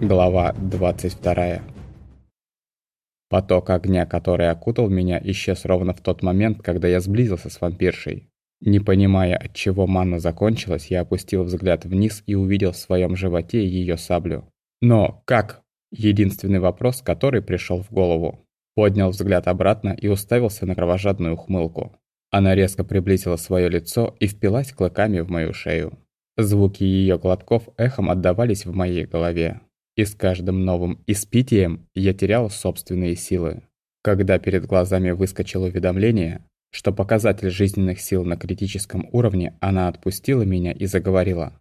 Глава 22 Поток огня, который окутал меня, исчез ровно в тот момент, когда я сблизился с вампиршей. Не понимая, от чего манна закончилась, я опустил взгляд вниз и увидел в своем животе ее саблю. Но как? Единственный вопрос, который пришел в голову. Поднял взгляд обратно и уставился на кровожадную ухмылку. Она резко приблизила свое лицо и впилась клыками в мою шею. Звуки ее глотков эхом отдавались в моей голове. И с каждым новым испитием я терял собственные силы. Когда перед глазами выскочило уведомление, что показатель жизненных сил на критическом уровне, она отпустила меня и заговорила.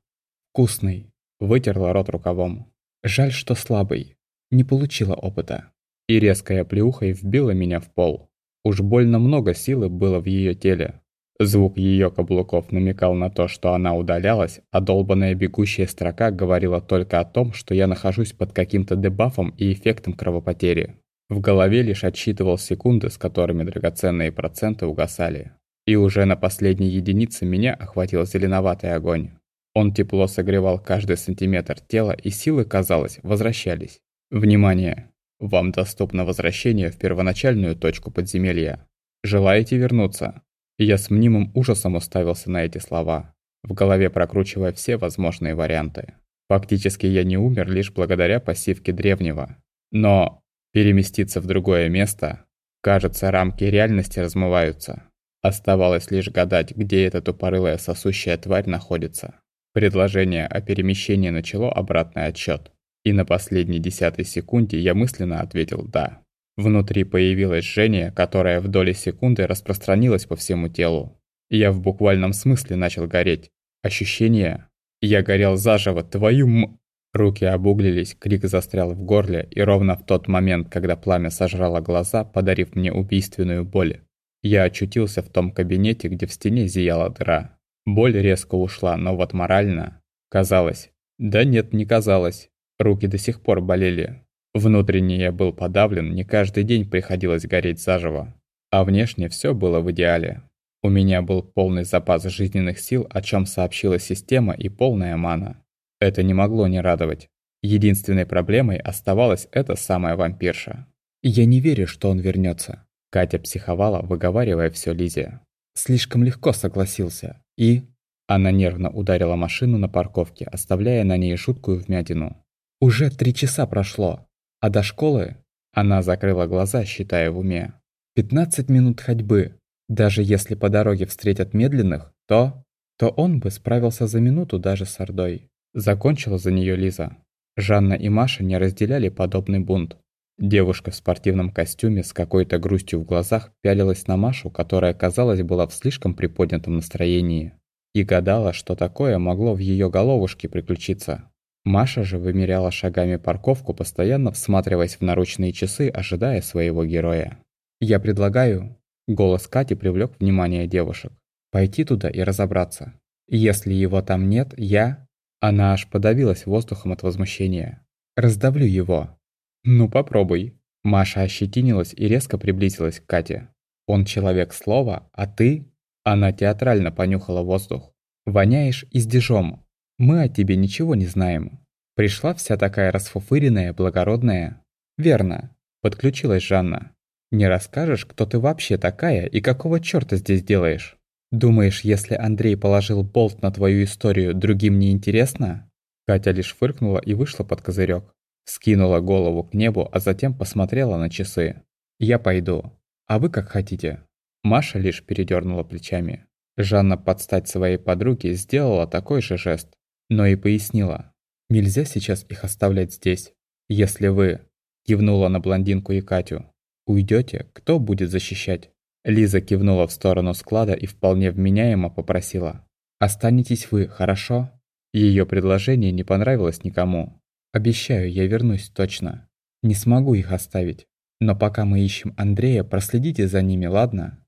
«Вкусный!» Вытерла рот рукавом. «Жаль, что слабый. Не получила опыта». И резкая плюхой вбила меня в пол. Уж больно много силы было в ее теле. Звук ее каблуков намекал на то, что она удалялась, а долбанная бегущая строка говорила только о том, что я нахожусь под каким-то дебафом и эффектом кровопотери. В голове лишь отсчитывал секунды, с которыми драгоценные проценты угасали. И уже на последней единице меня охватил зеленоватый огонь. Он тепло согревал каждый сантиметр тела, и силы, казалось, возвращались. Внимание! Вам доступно возвращение в первоначальную точку подземелья. Желаете вернуться? Я с мнимым ужасом уставился на эти слова, в голове прокручивая все возможные варианты. Фактически я не умер лишь благодаря пассивке древнего. Но переместиться в другое место, кажется, рамки реальности размываются. Оставалось лишь гадать, где эта тупорылая сосущая тварь находится. Предложение о перемещении начало обратный отсчет, И на последней десятой секунде я мысленно ответил «да». Внутри появилось жжение, которое в доли секунды распространилось по всему телу. Я в буквальном смысле начал гореть. Ощущение? Я горел заживо, твою м... Руки обуглились, крик застрял в горле, и ровно в тот момент, когда пламя сожрало глаза, подарив мне убийственную боль, я очутился в том кабинете, где в стене зияла дыра. Боль резко ушла, но вот морально... Казалось... Да нет, не казалось. Руки до сих пор болели. Внутренне я был подавлен, не каждый день приходилось гореть заживо. А внешне все было в идеале. У меня был полный запас жизненных сил, о чем сообщила система и полная мана. Это не могло не радовать. Единственной проблемой оставалась эта самая вампирша. «Я не верю, что он вернется. Катя психовала, выговаривая все Лизе. Слишком легко согласился. И... Она нервно ударила машину на парковке, оставляя на ней жуткую вмятину. «Уже три часа прошло. А до школы она закрыла глаза, считая в уме. 15 минут ходьбы. Даже если по дороге встретят медленных, то... То он бы справился за минуту даже с Ордой. Закончила за нее Лиза. Жанна и Маша не разделяли подобный бунт. Девушка в спортивном костюме с какой-то грустью в глазах пялилась на Машу, которая, казалось, была в слишком приподнятом настроении. И гадала, что такое могло в ее головушке приключиться. Маша же вымеряла шагами парковку, постоянно всматриваясь в наручные часы, ожидая своего героя. «Я предлагаю...» Голос Кати привлек внимание девушек. «Пойти туда и разобраться. Если его там нет, я...» Она аж подавилась воздухом от возмущения. «Раздавлю его». «Ну попробуй». Маша ощетинилась и резко приблизилась к Кате. «Он человек слова, а ты...» Она театрально понюхала воздух. «Воняешь издежом, мы о тебе ничего не знаем. Пришла вся такая расфуфыренная, благородная. Верно, подключилась Жанна. Не расскажешь, кто ты вообще такая и какого чёрта здесь делаешь? Думаешь, если Андрей положил болт на твою историю, другим не интересно? Катя лишь фыркнула и вышла под козырек. Скинула голову к небу, а затем посмотрела на часы. «Я пойду. А вы как хотите». Маша лишь передернула плечами. Жанна под стать своей подруге сделала такой же жест но и пояснила. Нельзя сейчас их оставлять здесь. Если вы, кивнула на блондинку и Катю, уйдете, кто будет защищать? Лиза кивнула в сторону склада и вполне вменяемо попросила. «Останетесь вы, хорошо?» Ее предложение не понравилось никому. «Обещаю, я вернусь точно. Не смогу их оставить. Но пока мы ищем Андрея, проследите за ними, ладно?»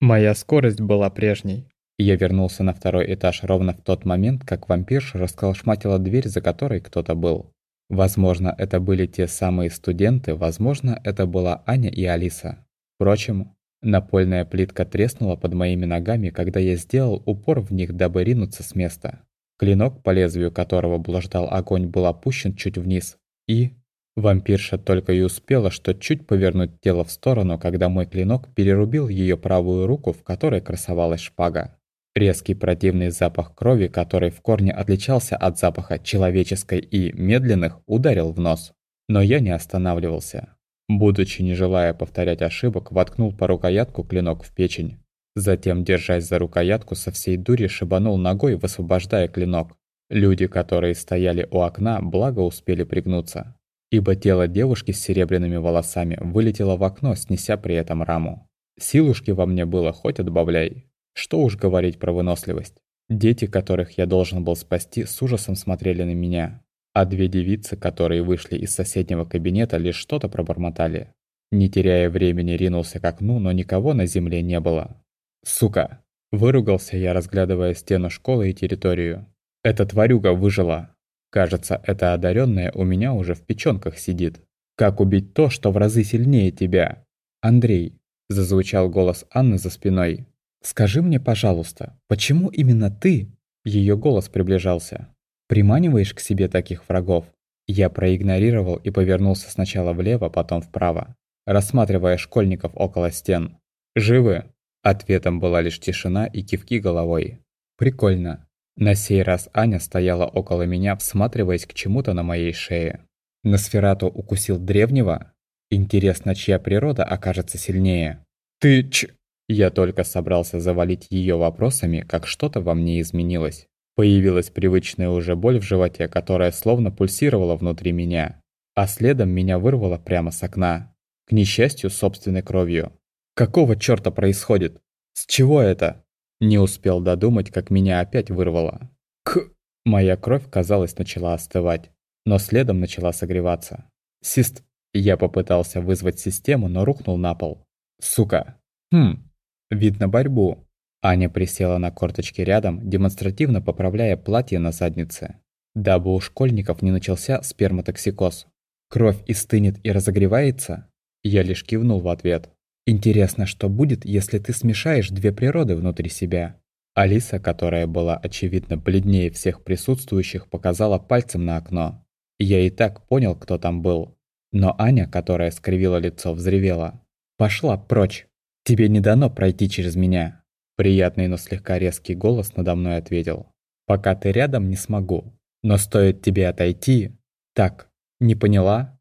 Моя скорость была прежней. Я вернулся на второй этаж ровно в тот момент, как вампирша расколошматила дверь, за которой кто-то был. Возможно, это были те самые студенты, возможно, это была Аня и Алиса. Впрочем, напольная плитка треснула под моими ногами, когда я сделал упор в них, дабы ринуться с места. Клинок, по лезвию которого блуждал огонь, был опущен чуть вниз. И... Вампирша только и успела, что чуть повернуть тело в сторону, когда мой клинок перерубил ее правую руку, в которой красовалась шпага. Резкий противный запах крови, который в корне отличался от запаха человеческой и медленных, ударил в нос. Но я не останавливался. Будучи не желая повторять ошибок, воткнул по рукоятку клинок в печень. Затем, держась за рукоятку, со всей дури шибанул ногой, высвобождая клинок. Люди, которые стояли у окна, благо успели пригнуться. Ибо тело девушки с серебряными волосами вылетело в окно, снеся при этом раму. Силушки во мне было хоть отбавляй. Что уж говорить про выносливость. Дети, которых я должен был спасти, с ужасом смотрели на меня. А две девицы, которые вышли из соседнего кабинета, лишь что-то пробормотали. Не теряя времени, ринулся к окну, но никого на земле не было. «Сука!» Выругался я, разглядывая стену школы и территорию. «Эта тварюга выжила!» Кажется, эта одаренная у меня уже в печёнках сидит. «Как убить то, что в разы сильнее тебя?» «Андрей!» Зазвучал голос Анны за спиной. «Скажи мне, пожалуйста, почему именно ты?» Ее голос приближался. «Приманиваешь к себе таких врагов?» Я проигнорировал и повернулся сначала влево, потом вправо, рассматривая школьников около стен. «Живы?» Ответом была лишь тишина и кивки головой. «Прикольно». На сей раз Аня стояла около меня, всматриваясь к чему-то на моей шее. Носферату укусил древнего? Интересно, чья природа окажется сильнее? «Ты ч...» Я только собрался завалить ее вопросами, как что-то во мне изменилось. Появилась привычная уже боль в животе, которая словно пульсировала внутри меня. А следом меня вырвало прямо с окна. К несчастью, собственной кровью. Какого чёрта происходит? С чего это? Не успел додумать, как меня опять вырвало. К... Моя кровь, казалось, начала остывать, но следом начала согреваться. Сист... Я попытался вызвать систему, но рухнул на пол. Сука. Хм, Видно борьбу. Аня присела на корточки рядом, демонстративно поправляя платье на заднице. Дабы у школьников не начался сперматоксикоз. Кровь истынет и разогревается? Я лишь кивнул в ответ. Интересно, что будет, если ты смешаешь две природы внутри себя? Алиса, которая была очевидно бледнее всех присутствующих, показала пальцем на окно. Я и так понял, кто там был. Но Аня, которая скривила лицо, взревела. «Пошла прочь!» «Тебе не дано пройти через меня!» Приятный, но слегка резкий голос надо мной ответил. «Пока ты рядом, не смогу. Но стоит тебе отойти...» «Так, не поняла?»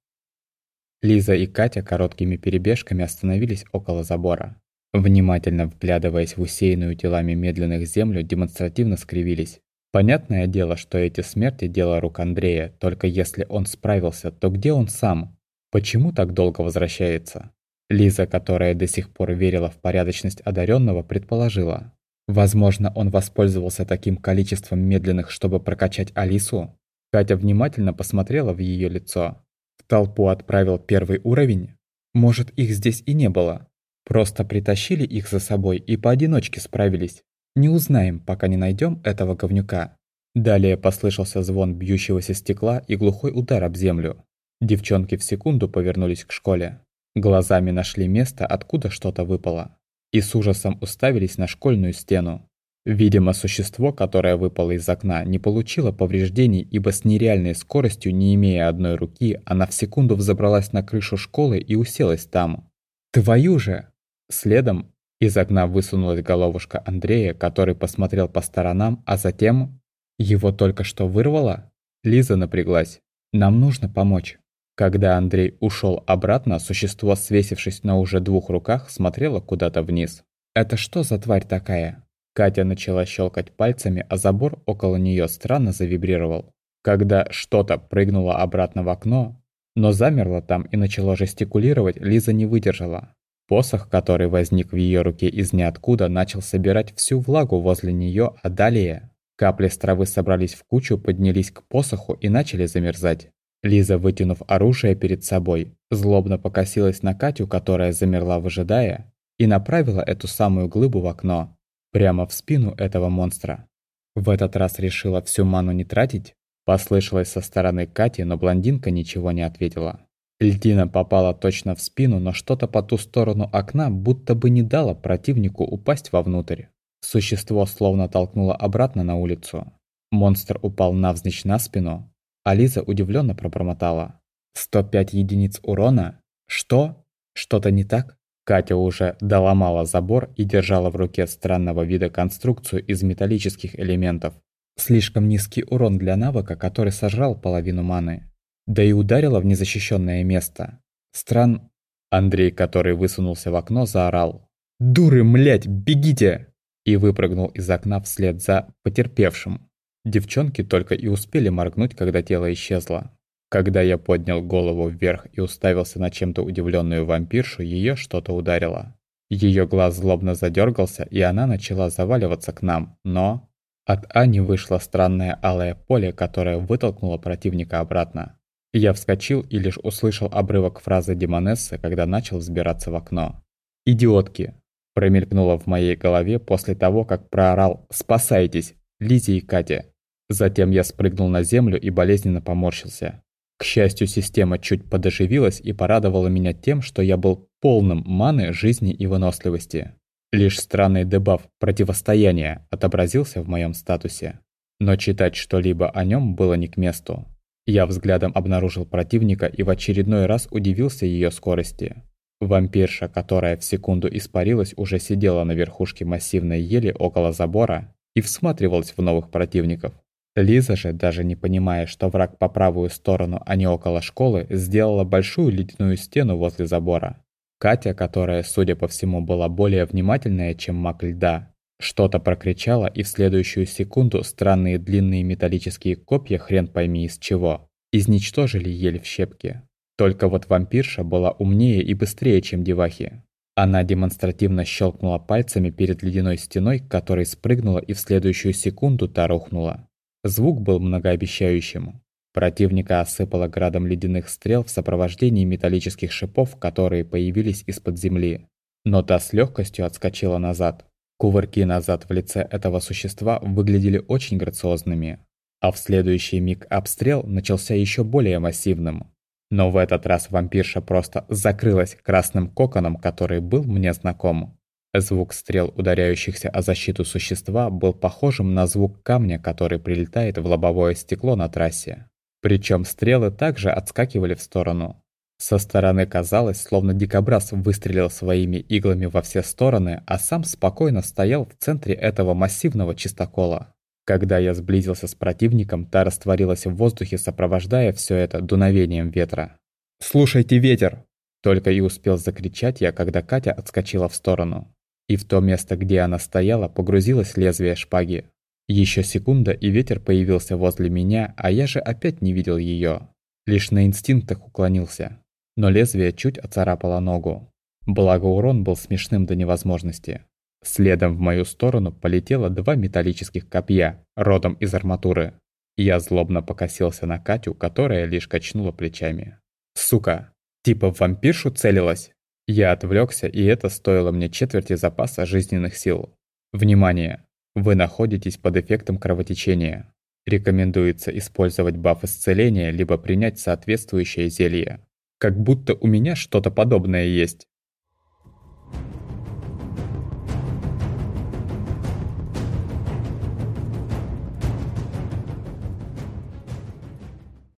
Лиза и Катя короткими перебежками остановились около забора. Внимательно вглядываясь в усеянную телами медленных землю, демонстративно скривились. Понятное дело, что эти смерти – дело рук Андрея, только если он справился, то где он сам? Почему так долго возвращается? Лиза, которая до сих пор верила в порядочность одаренного, предположила. Возможно, он воспользовался таким количеством медленных, чтобы прокачать Алису. Катя внимательно посмотрела в ее лицо. В толпу отправил первый уровень? Может, их здесь и не было? Просто притащили их за собой и поодиночке справились. Не узнаем, пока не найдем этого говнюка. Далее послышался звон бьющегося стекла и глухой удар об землю. Девчонки в секунду повернулись к школе. Глазами нашли место, откуда что-то выпало. И с ужасом уставились на школьную стену. Видимо, существо, которое выпало из окна, не получило повреждений, ибо с нереальной скоростью, не имея одной руки, она в секунду взобралась на крышу школы и уселась там. «Твою же!» Следом из окна высунулась головушка Андрея, который посмотрел по сторонам, а затем... Его только что вырвало? Лиза напряглась. «Нам нужно помочь». Когда Андрей ушел обратно, существо, свесившись на уже двух руках, смотрело куда-то вниз. «Это что за тварь такая?» Катя начала щелкать пальцами, а забор около нее странно завибрировал. Когда что-то прыгнуло обратно в окно, но замерло там и начало жестикулировать, Лиза не выдержала. Посох, который возник в ее руке из ниоткуда, начал собирать всю влагу возле нее, а далее капли с травы собрались в кучу, поднялись к посоху и начали замерзать. Лиза, вытянув оружие перед собой, злобно покосилась на Катю, которая замерла, выжидая, и направила эту самую глыбу в окно, прямо в спину этого монстра. В этот раз решила всю ману не тратить, послышалось со стороны Кати, но блондинка ничего не ответила. Льдина попала точно в спину, но что-то по ту сторону окна будто бы не дало противнику упасть вовнутрь. Существо словно толкнуло обратно на улицу. Монстр упал навзничь на спину, а Лиза удивленно пробормотала. «105 единиц урона? Что? Что-то не так?» Катя уже доломала забор и держала в руке странного вида конструкцию из металлических элементов. Слишком низкий урон для навыка, который сожрал половину маны. Да и ударила в незащищенное место. Стран... Андрей, который высунулся в окно, заорал. «Дуры, млять, бегите!» И выпрыгнул из окна вслед за потерпевшим. Девчонки только и успели моргнуть, когда тело исчезло. Когда я поднял голову вверх и уставился на чем-то удивленную вампиршу, ее что-то ударило. Ее глаз злобно задергался, и она начала заваливаться к нам, но... От Ани вышло странное алое поле, которое вытолкнуло противника обратно. Я вскочил и лишь услышал обрывок фразы Демонессы, когда начал взбираться в окно. «Идиотки!» промелькнуло в моей голове после того, как проорал «Спасайтесь!» Лизе и Кате. Затем я спрыгнул на землю и болезненно поморщился. К счастью, система чуть подоживилась и порадовала меня тем, что я был полным маны, жизни и выносливости. Лишь странный дебаф противостояния отобразился в моем статусе. Но читать что-либо о нем было не к месту. Я взглядом обнаружил противника и в очередной раз удивился ее скорости. Вампирша, которая в секунду испарилась, уже сидела на верхушке массивной ели около забора и всматривалась в новых противников. Лиза же, даже не понимая, что враг по правую сторону, а не около школы, сделала большую ледяную стену возле забора. Катя, которая, судя по всему, была более внимательная, чем маг льда, что-то прокричала, и в следующую секунду странные длинные металлические копья, хрен пойми из чего, изничтожили ель в щепки. Только вот вампирша была умнее и быстрее, чем девахи. Она демонстративно щелкнула пальцами перед ледяной стеной, которой спрыгнула и в следующую секунду та рухнула. Звук был многообещающим. Противника осыпало градом ледяных стрел в сопровождении металлических шипов, которые появились из-под земли. Но та с легкостью отскочила назад. Кувырки назад в лице этого существа выглядели очень грациозными. А в следующий миг обстрел начался еще более массивным. Но в этот раз вампирша просто закрылась красным коконом, который был мне знаком. Звук стрел, ударяющихся о защиту существа, был похожим на звук камня, который прилетает в лобовое стекло на трассе. Причем стрелы также отскакивали в сторону. Со стороны казалось, словно дикобраз выстрелил своими иглами во все стороны, а сам спокойно стоял в центре этого массивного чистокола. Когда я сблизился с противником, та растворилась в воздухе, сопровождая все это дуновением ветра. «Слушайте ветер!» Только и успел закричать я, когда Катя отскочила в сторону и в то место, где она стояла, погрузилось лезвие шпаги. Еще секунда, и ветер появился возле меня, а я же опять не видел ее. Лишь на инстинктах уклонился. Но лезвие чуть оцарапало ногу. Благо урон был смешным до невозможности. Следом в мою сторону полетело два металлических копья, родом из арматуры. Я злобно покосился на Катю, которая лишь качнула плечами. «Сука! Типа в вампиршу целилась?» Я отвлекся, и это стоило мне четверти запаса жизненных сил. Внимание! Вы находитесь под эффектом кровотечения. Рекомендуется использовать баф исцеления, либо принять соответствующее зелье. Как будто у меня что-то подобное есть.